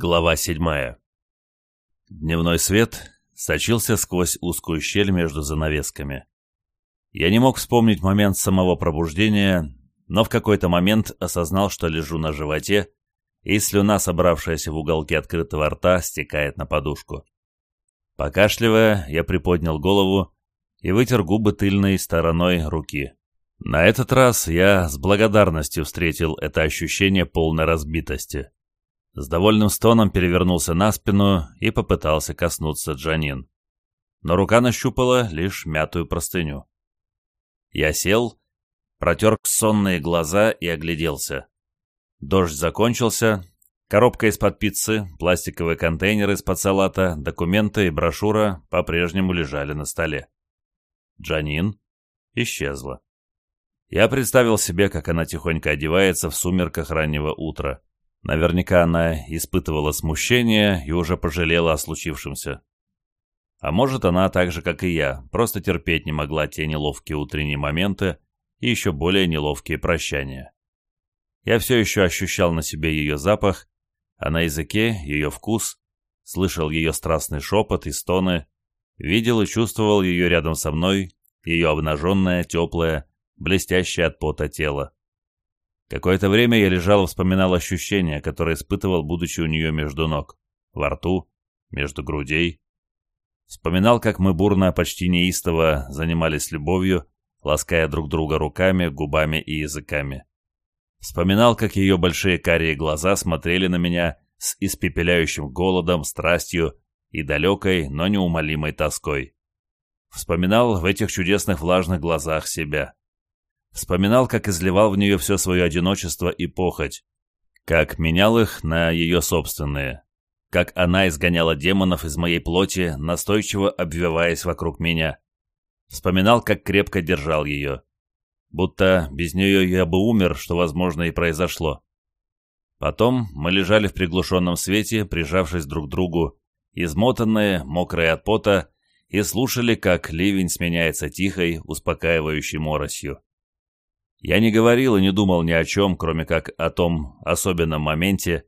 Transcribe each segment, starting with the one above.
Глава седьмая. Дневной свет сочился сквозь узкую щель между занавесками. Я не мог вспомнить момент самого пробуждения, но в какой-то момент осознал, что лежу на животе, и слюна, собравшаяся в уголке открытого рта, стекает на подушку. Покашливая, я приподнял голову и вытер губы тыльной стороной руки. На этот раз я с благодарностью встретил это ощущение полной разбитости. С довольным стоном перевернулся на спину и попытался коснуться Джанин. Но рука нащупала лишь мятую простыню. Я сел, протер сонные глаза и огляделся. Дождь закончился, коробка из-под пиццы, пластиковые контейнеры из-под салата, документы и брошюра по-прежнему лежали на столе. Джанин исчезла. Я представил себе, как она тихонько одевается в сумерках раннего утра. Наверняка она испытывала смущение и уже пожалела о случившемся. А может, она так же, как и я, просто терпеть не могла те неловкие утренние моменты и еще более неловкие прощания. Я все еще ощущал на себе ее запах, а на языке ее вкус, слышал ее страстный шепот и стоны, видел и чувствовал ее рядом со мной, ее обнаженное, теплое, блестящее от пота тело. Какое-то время я лежал и вспоминал ощущения, которые испытывал, будучи у нее между ног, во рту, между грудей. Вспоминал, как мы бурно, почти неистово занимались любовью, лаская друг друга руками, губами и языками. Вспоминал, как ее большие карие глаза смотрели на меня с испепеляющим голодом, страстью и далекой, но неумолимой тоской. Вспоминал в этих чудесных влажных глазах себя. Вспоминал, как изливал в нее все свое одиночество и похоть, как менял их на ее собственные, как она изгоняла демонов из моей плоти, настойчиво обвиваясь вокруг меня. Вспоминал, как крепко держал ее. Будто без нее я бы умер, что, возможно, и произошло. Потом мы лежали в приглушенном свете, прижавшись друг к другу, измотанные, мокрые от пота, и слушали, как ливень сменяется тихой, успокаивающей моросью. Я не говорил и не думал ни о чем, кроме как о том особенном моменте,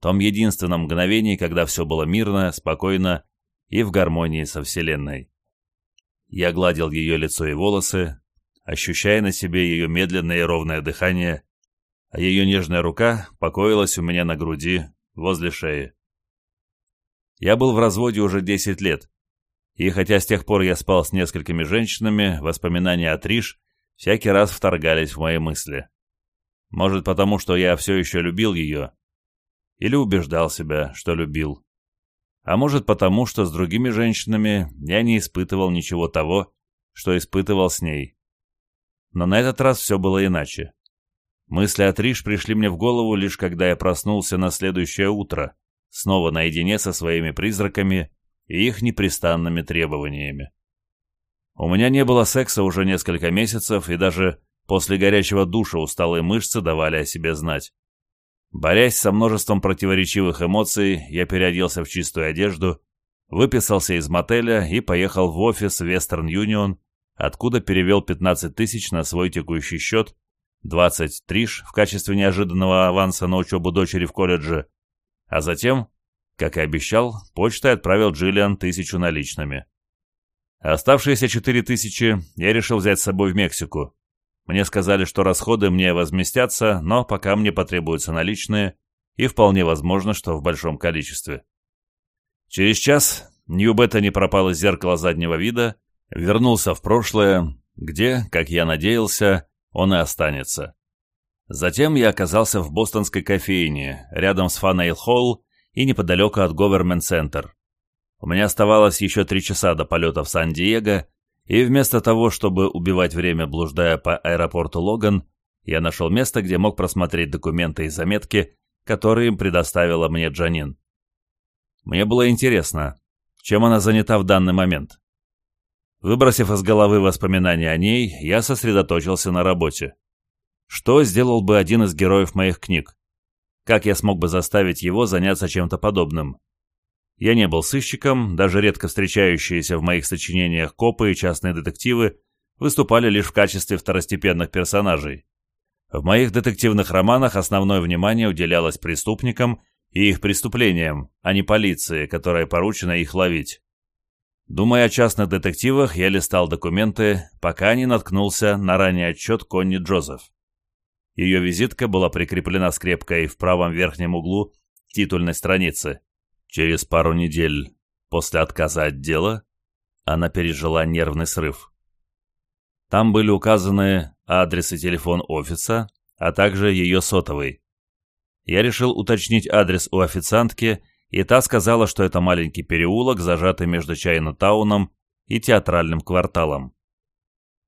том единственном мгновении, когда все было мирно, спокойно и в гармонии со Вселенной. Я гладил ее лицо и волосы, ощущая на себе ее медленное и ровное дыхание, а ее нежная рука покоилась у меня на груди, возле шеи. Я был в разводе уже 10 лет, и хотя с тех пор я спал с несколькими женщинами, воспоминания о Триш всякий раз вторгались в мои мысли. Может, потому что я все еще любил ее. Или убеждал себя, что любил. А может, потому что с другими женщинами я не испытывал ничего того, что испытывал с ней. Но на этот раз все было иначе. Мысли о Триш пришли мне в голову лишь когда я проснулся на следующее утро, снова наедине со своими призраками и их непрестанными требованиями. У меня не было секса уже несколько месяцев, и даже после горячего душа усталые мышцы давали о себе знать. Борясь со множеством противоречивых эмоций, я переоделся в чистую одежду, выписался из мотеля и поехал в офис Western Union, откуда перевел 15 тысяч на свой текущий счет, 20 триш в качестве неожиданного аванса на учебу дочери в колледже, а затем, как и обещал, почтой отправил Джиллиан тысячу наличными. Оставшиеся четыре тысячи я решил взять с собой в Мексику. Мне сказали, что расходы мне возместятся, но пока мне потребуются наличные, и вполне возможно, что в большом количестве. Через час Ньюбета не пропал из зеркала заднего вида, вернулся в прошлое, где, как я надеялся, он и останется. Затем я оказался в бостонской кофейне, рядом с Фанайл Холл и неподалеку от Говермент Центр. У меня оставалось еще три часа до полета в Сан-Диего, и вместо того, чтобы убивать время, блуждая по аэропорту Логан, я нашел место, где мог просмотреть документы и заметки, которые им предоставила мне Джанин. Мне было интересно, чем она занята в данный момент. Выбросив из головы воспоминания о ней, я сосредоточился на работе. Что сделал бы один из героев моих книг? Как я смог бы заставить его заняться чем-то подобным? Я не был сыщиком, даже редко встречающиеся в моих сочинениях копы и частные детективы выступали лишь в качестве второстепенных персонажей. В моих детективных романах основное внимание уделялось преступникам и их преступлениям, а не полиции, которая поручена их ловить. Думая о частных детективах, я листал документы, пока не наткнулся на ранний отчет Конни Джозеф. Ее визитка была прикреплена скрепкой в правом верхнем углу титульной страницы. Через пару недель после отказа от дела а она пережила нервный срыв. Там были указаны адрес и телефон офиса, а также ее сотовый. Я решил уточнить адрес у официантки, и та сказала, что это маленький переулок, зажатый между Чайна-тауном и театральным кварталом.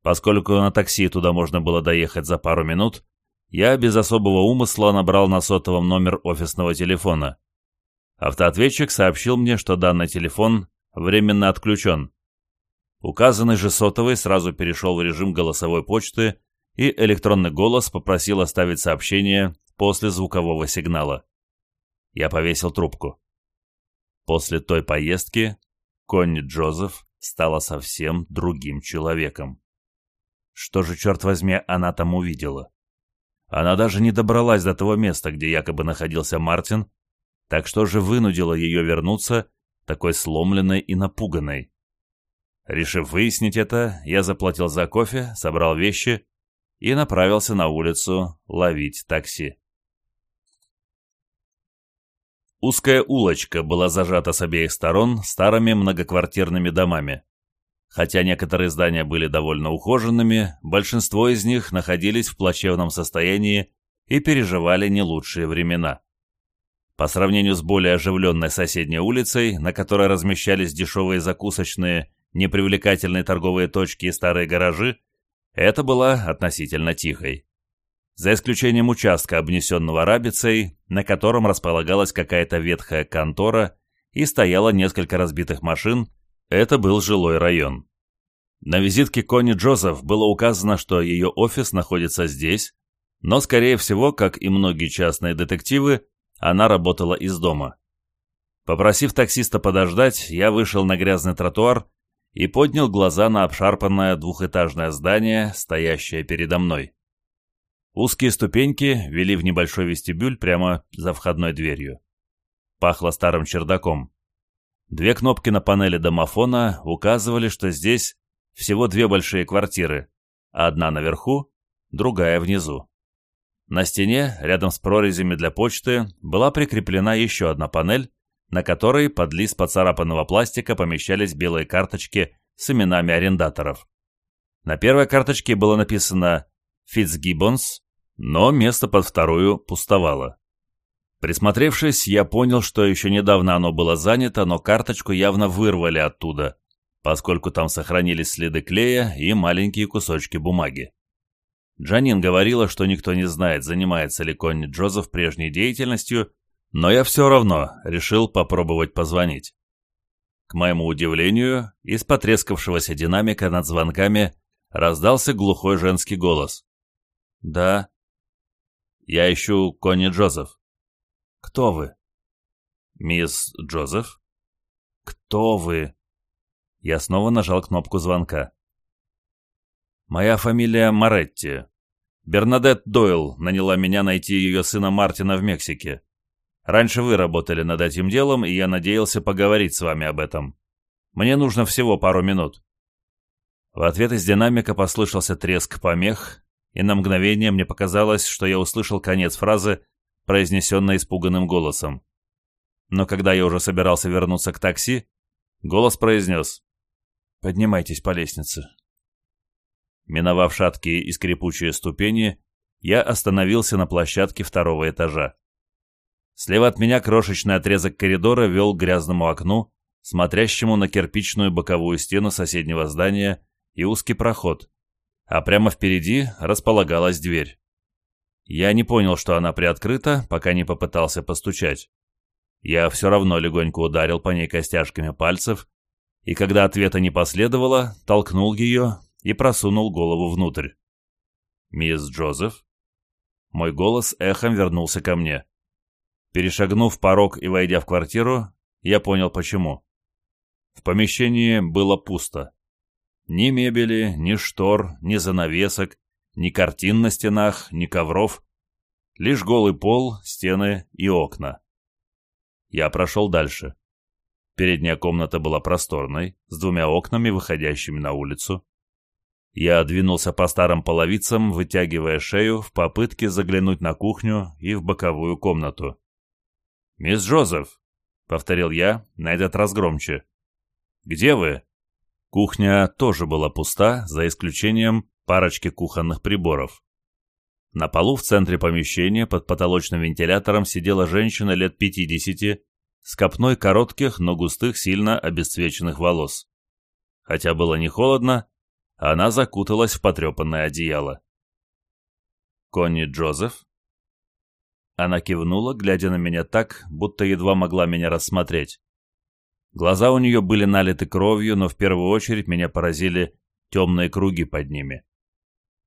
Поскольку на такси туда можно было доехать за пару минут, я без особого умысла набрал на сотовом номер офисного телефона – Автоответчик сообщил мне, что данный телефон временно отключен. Указанный же сотовый сразу перешел в режим голосовой почты, и электронный голос попросил оставить сообщение после звукового сигнала. Я повесил трубку. После той поездки Конни Джозеф стала совсем другим человеком. Что же, черт возьми, она там увидела? Она даже не добралась до того места, где якобы находился Мартин, так что же вынудило ее вернуться, такой сломленной и напуганной. Решив выяснить это, я заплатил за кофе, собрал вещи и направился на улицу ловить такси. Узкая улочка была зажата с обеих сторон старыми многоквартирными домами. Хотя некоторые здания были довольно ухоженными, большинство из них находились в плачевном состоянии и переживали не лучшие времена. По сравнению с более оживленной соседней улицей, на которой размещались дешевые закусочные, непривлекательные торговые точки и старые гаражи, это была относительно тихой. За исключением участка, обнесенного рабицей, на котором располагалась какая-то ветхая контора и стояло несколько разбитых машин, это был жилой район. На визитке Кони Джозеф было указано, что ее офис находится здесь, но, скорее всего, как и многие частные детективы, она работала из дома. Попросив таксиста подождать, я вышел на грязный тротуар и поднял глаза на обшарпанное двухэтажное здание, стоящее передо мной. Узкие ступеньки вели в небольшой вестибюль прямо за входной дверью. Пахло старым чердаком. Две кнопки на панели домофона указывали, что здесь всего две большие квартиры, одна наверху, другая внизу. На стене, рядом с прорезями для почты, была прикреплена еще одна панель, на которой под лист поцарапанного пластика помещались белые карточки с именами арендаторов. На первой карточке было написано «Фитцгиббонс», но место под вторую пустовало. Присмотревшись, я понял, что еще недавно оно было занято, но карточку явно вырвали оттуда, поскольку там сохранились следы клея и маленькие кусочки бумаги. Джанин говорила, что никто не знает, занимается ли Конни Джозеф прежней деятельностью, но я все равно решил попробовать позвонить. К моему удивлению, из потрескавшегося динамика над звонками раздался глухой женский голос. «Да». «Я ищу Конни Джозеф». «Кто вы?» «Мисс Джозеф?» «Кто вы?» Я снова нажал кнопку звонка. «Моя фамилия Маретти. Бернадет Дойл наняла меня найти ее сына Мартина в Мексике. Раньше вы работали над этим делом, и я надеялся поговорить с вами об этом. Мне нужно всего пару минут». В ответ из динамика послышался треск помех, и на мгновение мне показалось, что я услышал конец фразы, произнесенной испуганным голосом. Но когда я уже собирался вернуться к такси, голос произнес «Поднимайтесь по лестнице, Миновав шаткие и скрипучие ступени, я остановился на площадке второго этажа. Слева от меня крошечный отрезок коридора вел к грязному окну, смотрящему на кирпичную боковую стену соседнего здания и узкий проход, а прямо впереди располагалась дверь. Я не понял, что она приоткрыта, пока не попытался постучать. Я все равно легонько ударил по ней костяшками пальцев, и когда ответа не последовало, толкнул ее, и просунул голову внутрь. «Мисс Джозеф?» Мой голос эхом вернулся ко мне. Перешагнув порог и войдя в квартиру, я понял почему. В помещении было пусто. Ни мебели, ни штор, ни занавесок, ни картин на стенах, ни ковров. Лишь голый пол, стены и окна. Я прошел дальше. Передняя комната была просторной, с двумя окнами, выходящими на улицу. Я двинулся по старым половицам, вытягивая шею в попытке заглянуть на кухню и в боковую комнату. «Мисс Джозеф!» — повторил я, на этот раз громче. «Где вы?» Кухня тоже была пуста, за исключением парочки кухонных приборов. На полу в центре помещения под потолочным вентилятором сидела женщина лет 50 с копной коротких, но густых, сильно обесцвеченных волос. Хотя было не холодно, она закуталась в потрепанное одеяло. «Конни Джозеф?» Она кивнула, глядя на меня так, будто едва могла меня рассмотреть. Глаза у нее были налиты кровью, но в первую очередь меня поразили темные круги под ними.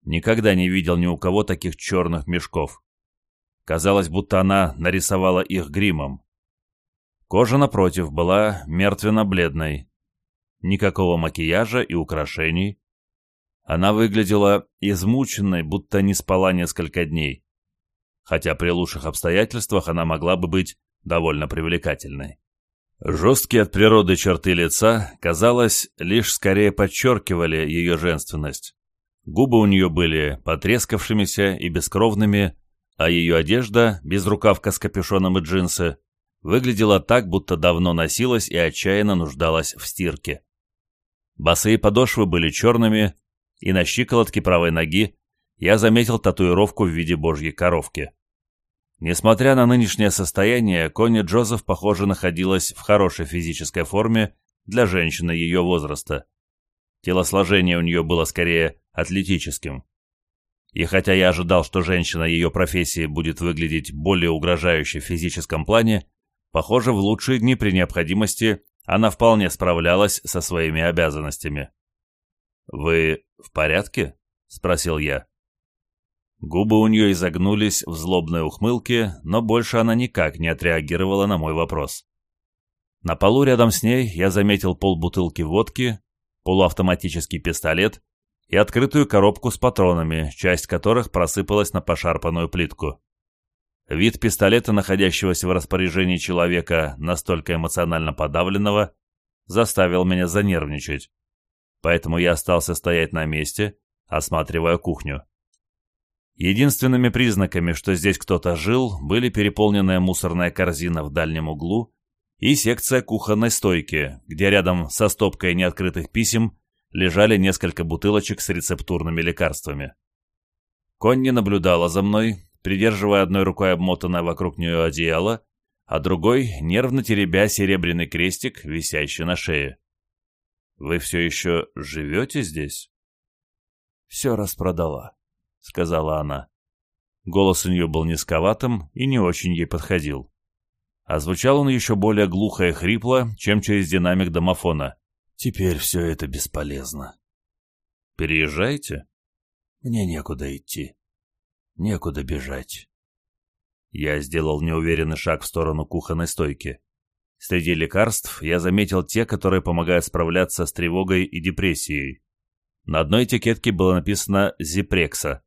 Никогда не видел ни у кого таких черных мешков. Казалось, будто она нарисовала их гримом. Кожа, напротив, была мертвенно-бледной. Никакого макияжа и украшений, она выглядела измученной, будто не спала несколько дней. Хотя при лучших обстоятельствах она могла бы быть довольно привлекательной. Жесткие от природы черты лица, казалось, лишь скорее подчеркивали ее женственность. Губы у нее были потрескавшимися и бескровными, а ее одежда, безрукавка с капюшоном и джинсы, выглядела так, будто давно носилась и отчаянно нуждалась в стирке. Босые подошвы были черными, и на щиколотке правой ноги я заметил татуировку в виде божьей коровки. Несмотря на нынешнее состояние, Кони Джозеф, похоже, находилась в хорошей физической форме для женщины ее возраста. Телосложение у нее было скорее атлетическим. И хотя я ожидал, что женщина ее профессии будет выглядеть более угрожающе в физическом плане, похоже, в лучшие дни при необходимости она вполне справлялась со своими обязанностями. «Вы в порядке?» — спросил я. Губы у нее изогнулись в злобной ухмылке, но больше она никак не отреагировала на мой вопрос. На полу рядом с ней я заметил полбутылки водки, полуавтоматический пистолет и открытую коробку с патронами, часть которых просыпалась на пошарпанную плитку. Вид пистолета, находящегося в распоряжении человека, настолько эмоционально подавленного, заставил меня занервничать поэтому я остался стоять на месте, осматривая кухню. Единственными признаками, что здесь кто-то жил, были переполненная мусорная корзина в дальнем углу и секция кухонной стойки, где рядом со стопкой неоткрытых писем лежали несколько бутылочек с рецептурными лекарствами. Конни наблюдала за мной, придерживая одной рукой обмотанное вокруг нее одеяло, а другой нервно теребя серебряный крестик, висящий на шее. Вы все еще живете здесь?» «Все распродала», — сказала она. Голос у нее был низковатым и не очень ей подходил. А звучал он еще более глухо и хрипло, чем через динамик домофона. «Теперь все это бесполезно». «Переезжайте?» «Мне некуда идти. Некуда бежать». Я сделал неуверенный шаг в сторону кухонной стойки. Среди лекарств я заметил те, которые помогают справляться с тревогой и депрессией. На одной этикетке было написано «Зипрекса».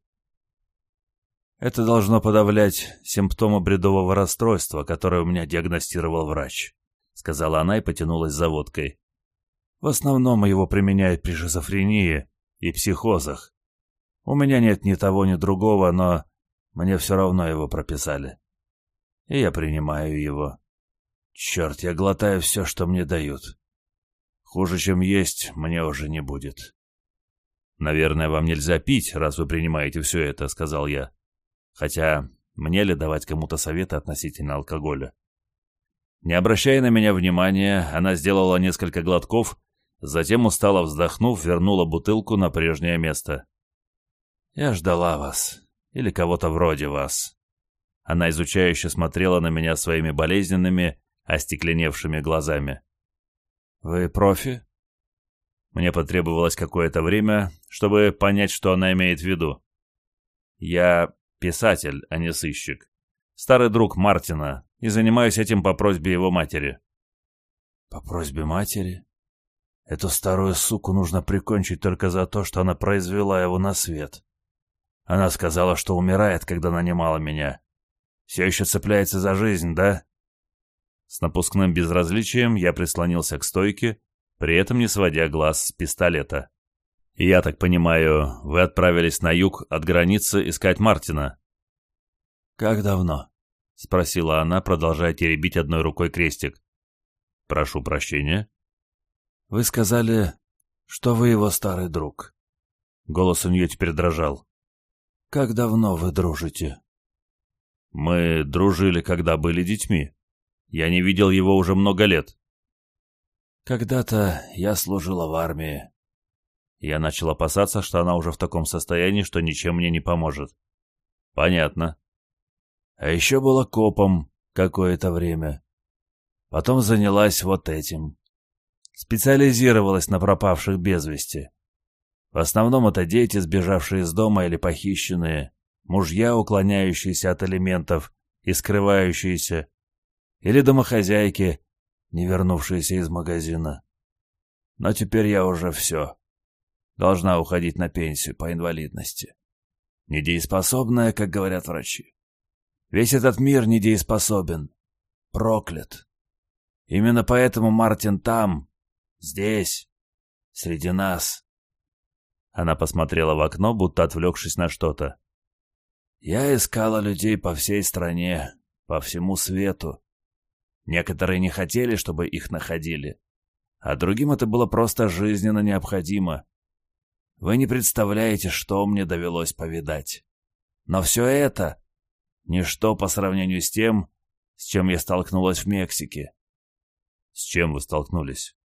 Это должно подавлять симптомы бредового расстройства, которое у меня диагностировал врач, сказала она и потянулась за водкой. В основном его применяют при шизофрении и психозах. У меня нет ни того, ни другого, но мне все равно его прописали. И я принимаю его. Черт, я глотаю все, что мне дают. Хуже, чем есть, мне уже не будет. «Наверное, вам нельзя пить, раз вы принимаете все это», — сказал я. «Хотя мне ли давать кому-то советы относительно алкоголя?» Не обращая на меня внимания, она сделала несколько глотков, затем, устало вздохнув, вернула бутылку на прежнее место. «Я ждала вас. Или кого-то вроде вас». Она изучающе смотрела на меня своими болезненными, остекленевшими глазами. «Вы профи?» Мне потребовалось какое-то время, чтобы понять, что она имеет в виду. «Я писатель, а не сыщик. Старый друг Мартина, и занимаюсь этим по просьбе его матери». «По просьбе матери?» Эту старую суку нужно прикончить только за то, что она произвела его на свет. Она сказала, что умирает, когда нанимала меня. Все еще цепляется за жизнь, да? С напускным безразличием я прислонился к стойке, при этом не сводя глаз с пистолета. «Я так понимаю, вы отправились на юг от границы искать Мартина?» «Как давно?» — спросила она, продолжая теребить одной рукой крестик. «Прошу прощения». «Вы сказали, что вы его старый друг». Голос у нее теперь дрожал. «Как давно вы дружите?» «Мы дружили, когда были детьми», я не видел его уже много лет. Когда-то я служила в армии. Я начал опасаться, что она уже в таком состоянии, что ничем мне не поможет. Понятно. А еще была копом какое-то время. Потом занялась вот этим. Специализировалась на пропавших без вести. В основном это дети, сбежавшие из дома или похищенные, мужья, уклоняющиеся от элементов и скрывающиеся, или домохозяйки, не вернувшиеся из магазина. Но теперь я уже все. Должна уходить на пенсию по инвалидности. Недееспособная, как говорят врачи. Весь этот мир недееспособен. Проклят. Именно поэтому Мартин там, здесь, среди нас. Она посмотрела в окно, будто отвлекшись на что-то. Я искала людей по всей стране, по всему свету. Некоторые не хотели, чтобы их находили. А другим это было просто жизненно необходимо. Вы не представляете, что мне довелось повидать. Но все это — ничто по сравнению с тем, с чем я столкнулась в Мексике. С чем вы столкнулись?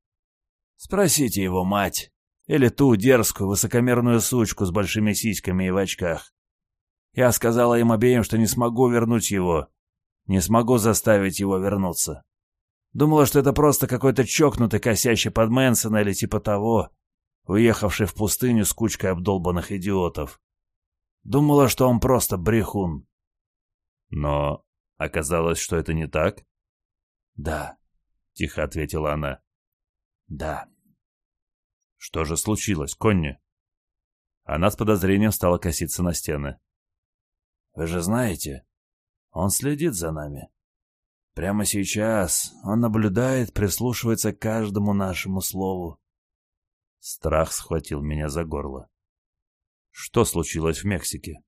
Спросите его мать. Или ту дерзкую, высокомерную сучку с большими сиськами и в очках. Я сказала им обеим, что не смогу вернуть его, не смогу заставить его вернуться. Думала, что это просто какой-то чокнутый косящий под Мэнсона или типа того, уехавший в пустыню с кучкой обдолбанных идиотов. Думала, что он просто брехун. Но оказалось, что это не так? Да, — тихо ответила она. Да. Что же случилось, Конни? Она с подозрением стала коситься на стены. Вы же знаете, он следит за нами. Прямо сейчас он наблюдает, прислушивается к каждому нашему слову. Страх схватил меня за горло. Что случилось в Мексике?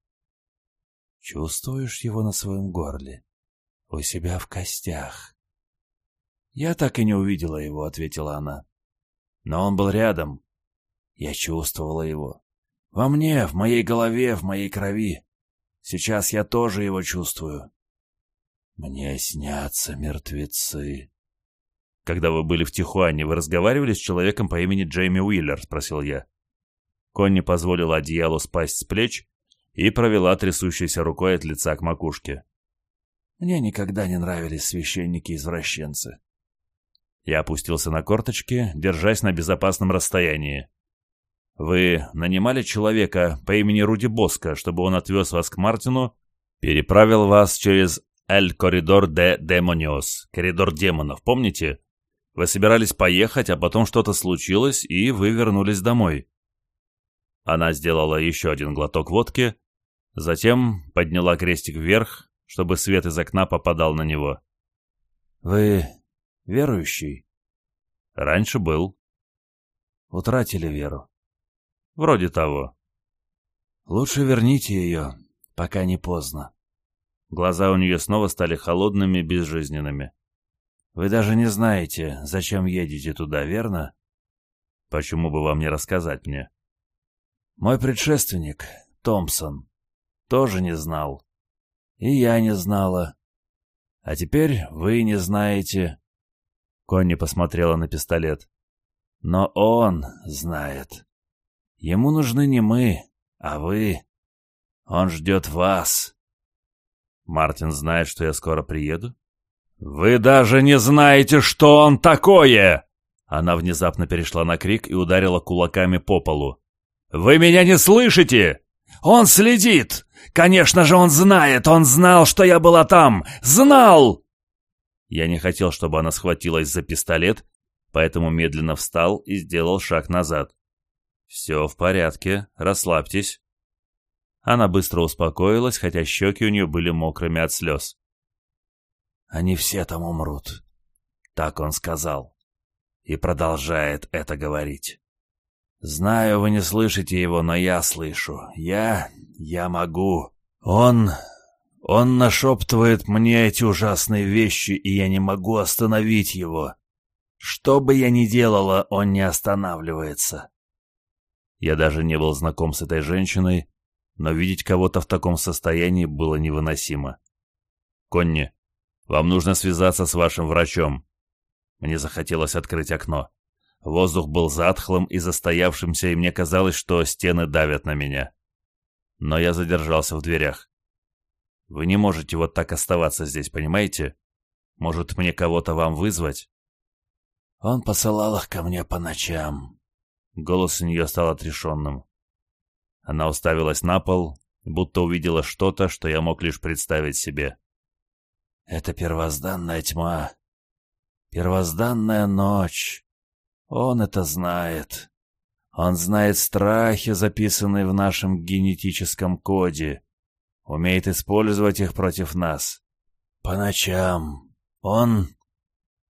Чувствуешь его на своем горле, у себя в костях. Я так и не увидела его, ответила она. Но он был рядом. Я чувствовала его. Во мне, в моей голове, в моей крови. Сейчас я тоже его чувствую. Мне снятся мертвецы. Когда вы были в Тихуане, вы разговаривали с человеком по имени Джейми Уиллер, спросил я. Конни позволила одеялу спасть с плеч и провела трясущейся рукой от лица к макушке. Мне никогда не нравились священники-извращенцы. Я опустился на корточки, держась на безопасном расстоянии. Вы нанимали человека по имени Руди Боска, чтобы он отвез вас к Мартину, переправил вас через Эль-Коридор де Демониос, коридор демонов, помните? Вы собирались поехать, а потом что-то случилось, и вы вернулись домой. Она сделала еще один глоток водки, затем подняла крестик вверх, чтобы свет из окна попадал на него. «Вы верующий?» «Раньше был». «Утратили веру» вроде того лучше верните ее пока не поздно глаза у нее снова стали холодными безжизненными вы даже не знаете зачем едете туда верно почему бы вам не рассказать мне мой предшественник томпсон тоже не знал и я не знала а теперь вы не знаете конни посмотрела на пистолет но он знает Ему нужны не мы, а вы. Он ждет вас. Мартин знает, что я скоро приеду? Вы даже не знаете, что он такое! Она внезапно перешла на крик и ударила кулаками по полу. «Вы меня не слышите? Он следит! Конечно же, он знает! Он знал, что я была там! Знал!» Я не хотел, чтобы она схватилась за пистолет, поэтому медленно встал и сделал шаг назад все в порядке. Расслабьтесь. Она быстро успокоилась хотя щеки у нее были мокрыми от слез они все там умрут так он сказал и продолжает это говорить. Знаю вы не слышите его но я слышу. Я я могу. Он он нашептывает мне эти ужасные вещи, и я не могу остановить его. Что бы я ни делала, он не останавливается. Я даже не был знаком с этой женщиной, но видеть кого-то в таком состоянии было невыносимо. «Конни, вам нужно связаться с вашим врачом». Мне захотелось открыть окно. Воздух был затхлым и застоявшимся, и мне казалось, что стены давят на меня. Но я задержался в дверях. «Вы не можете вот так оставаться здесь, понимаете? Может, мне кого-то вам вызвать?» Он посылал их ко мне по ночам. Голос у нее стал отрешенным. Она уставилась на пол, будто увидела что-то, что я мог лишь представить себе. «Это первозданная тьма. Первозданная ночь. Он это знает. Он знает страхи, записанные в нашем генетическом коде. Умеет использовать их против нас. По ночам. Он...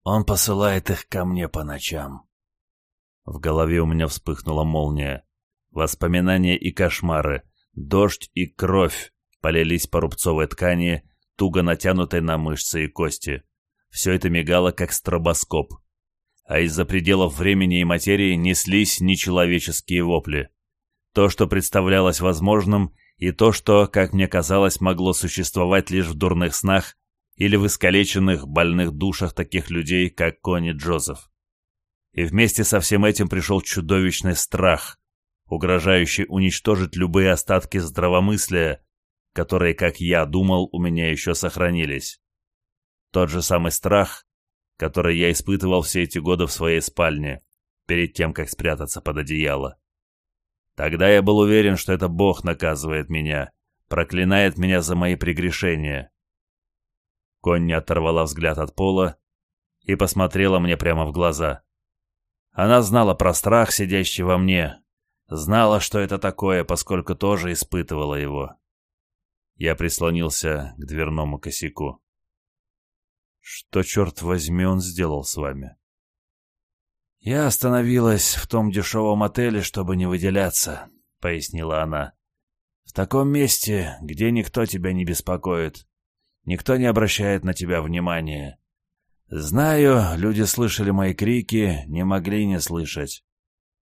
Он посылает их ко мне по ночам». В голове у меня вспыхнула молния. Воспоминания и кошмары, дождь и кровь полились по рубцовой ткани, туго натянутой на мышцы и кости. Все это мигало, как стробоскоп. А из-за пределов времени и материи неслись нечеловеческие вопли. То, что представлялось возможным, и то, что, как мне казалось, могло существовать лишь в дурных снах или в искалеченных, больных душах таких людей, как Кони Джозеф. И вместе со всем этим пришел чудовищный страх, угрожающий уничтожить любые остатки здравомыслия, которые, как я думал, у меня еще сохранились. Тот же самый страх, который я испытывал все эти годы в своей спальне, перед тем, как спрятаться под одеяло. Тогда я был уверен, что это Бог наказывает меня, проклинает меня за мои прегрешения. Конни оторвала взгляд от пола и посмотрела мне прямо в глаза. Она знала про страх, сидящий во мне, знала, что это такое, поскольку тоже испытывала его. Я прислонился к дверному косяку. «Что, черт возьми, он сделал с вами?» «Я остановилась в том дешевом отеле, чтобы не выделяться», — пояснила она. «В таком месте, где никто тебя не беспокоит, никто не обращает на тебя внимания. Знаю, люди слышали мои крики, не могли не слышать.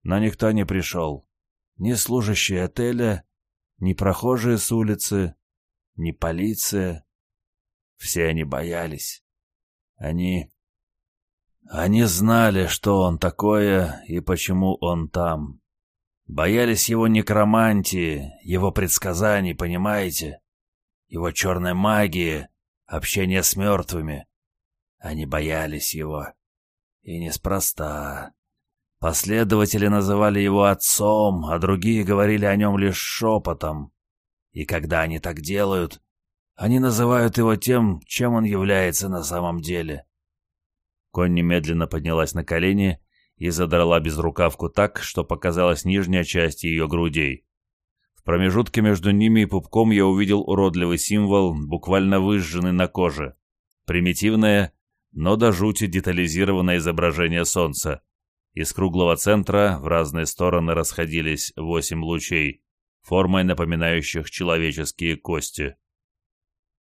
Но никто не пришел. Ни служащие отеля, ни прохожие с улицы, ни полиция. Все они боялись. Они... Они знали, что он такое и почему он там. Боялись его некромантии, его предсказаний, понимаете? Его черной магии, общения с мертвыми. Они боялись его и неспроста. Последователи называли его отцом, а другие говорили о нем лишь шепотом. И когда они так делают, они называют его тем, чем он является на самом деле. Конни немедленно поднялась на колени и задрала безрукавку так, что показалась нижняя часть ее грудей. В промежутке между ними и пупком я увидел уродливый символ, буквально выжженный на коже. Примитивное но до жути детализированное изображение Солнца. Из круглого центра в разные стороны расходились восемь лучей, формой напоминающих человеческие кости.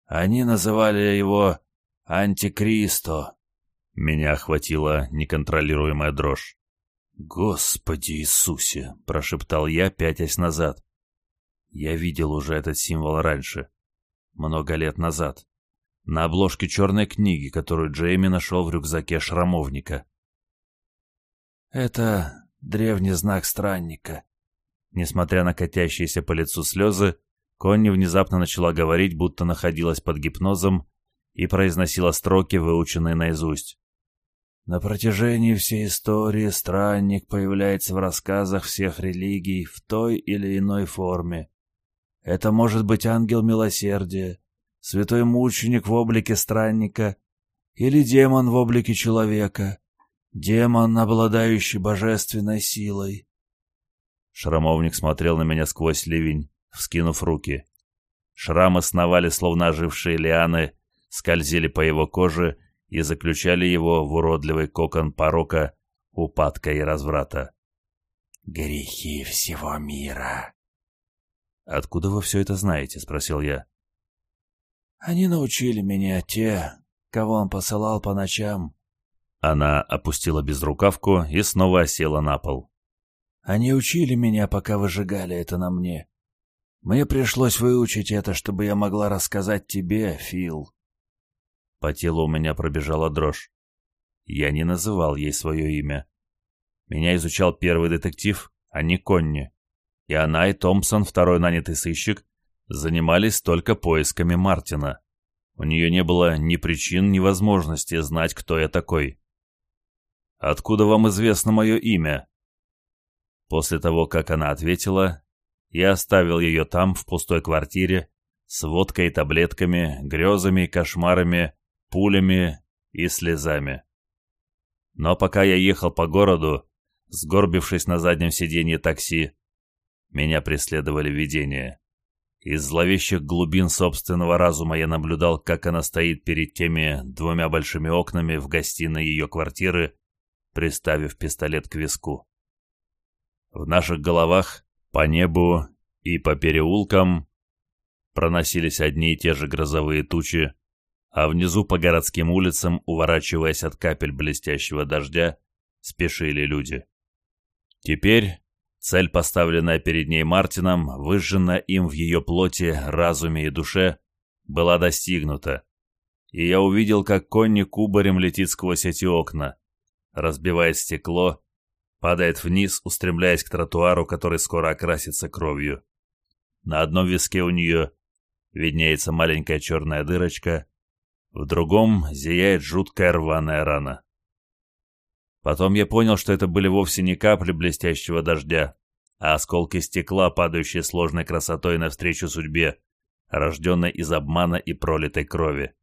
Они называли его «Антикристо». Меня охватила неконтролируемая дрожь. «Господи Иисусе!» — прошептал я, пятясь назад. Я видел уже этот символ раньше, много лет назад на обложке черной книги, которую Джейми нашел в рюкзаке шрамовника. «Это древний знак странника». Несмотря на катящиеся по лицу слезы, Конни внезапно начала говорить, будто находилась под гипнозом и произносила строки, выученные наизусть. На протяжении всей истории странник появляется в рассказах всех религий в той или иной форме. Это может быть ангел милосердия, святой мученик в облике странника или демон в облике человека, демон, обладающий божественной силой. Шрамовник смотрел на меня сквозь ливень, вскинув руки. Шрамы сновали, словно ожившие лианы, скользили по его коже и заключали его в уродливый кокон порока, упадка и разврата. «Грехи всего мира!» «Откуда вы все это знаете?» — спросил я. Они научили меня те, кого он посылал по ночам. Она опустила безрукавку и снова села на пол. Они учили меня, пока выжигали это на мне. Мне пришлось выучить это, чтобы я могла рассказать тебе, Фил. По телу у меня пробежала дрожь. Я не называл ей свое имя. Меня изучал первый детектив, а не Конни. И она, и Томпсон, второй нанятый сыщик, занимались только поисками Мартина. У нее не было ни причин, ни возможности знать, кто я такой. «Откуда вам известно мое имя?» После того, как она ответила, я оставил ее там, в пустой квартире, с водкой и таблетками, грезами и кошмарами, пулями и слезами. Но пока я ехал по городу, сгорбившись на заднем сиденье такси, меня преследовали видения. Из зловещих глубин собственного разума я наблюдал, как она стоит перед теми двумя большими окнами в гостиной ее квартиры, приставив пистолет к виску. В наших головах, по небу и по переулкам проносились одни и те же грозовые тучи, а внизу по городским улицам, уворачиваясь от капель блестящего дождя, спешили люди. Теперь Цель, поставленная перед ней Мартином, выжжена им в ее плоти, разуме и душе, была достигнута. И я увидел, как Конни кубарем летит сквозь эти окна, разбивает стекло, падает вниз, устремляясь к тротуару, который скоро окрасится кровью. На одном виске у нее виднеется маленькая черная дырочка, в другом зияет жуткая рваная рана. Потом я понял, что это были вовсе не капли блестящего дождя, а осколки стекла, падающие сложной красотой навстречу судьбе, рожденной из обмана и пролитой крови.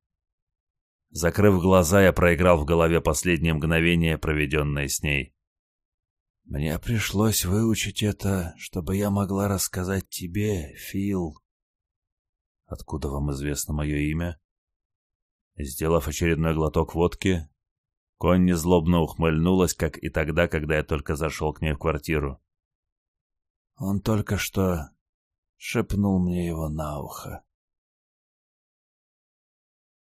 Закрыв глаза, я проиграл в голове последние мгновения, проведенные с ней. «Мне пришлось выучить это, чтобы я могла рассказать тебе, Фил». «Откуда вам известно мое имя?» Сделав очередной глоток водки, Конни злобно ухмыльнулась, как и тогда, когда я только зашел к ней в квартиру. Он только что шепнул мне его на ухо.